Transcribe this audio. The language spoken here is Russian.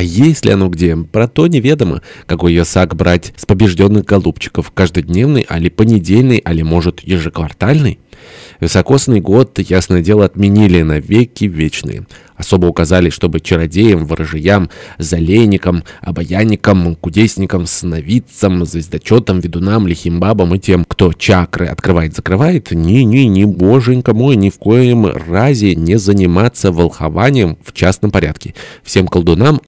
А есть ли оно где, про то неведомо, какой ясак брать с побежденных голубчиков, каждодневный, али понедельный, али, может, ежеквартальный. Высокосный год, ясное дело, отменили на веки вечные. Особо указали, чтобы чародеям, ворожиям, залейникам, обаянникам, кудесникам, сновидцам, звездочетам, ведунам, лихим бабам и тем, кто чакры открывает-закрывает, ни-ни-ни, боженька мой, ни в коем разе не заниматься волхованием в частном порядке. Всем колдунам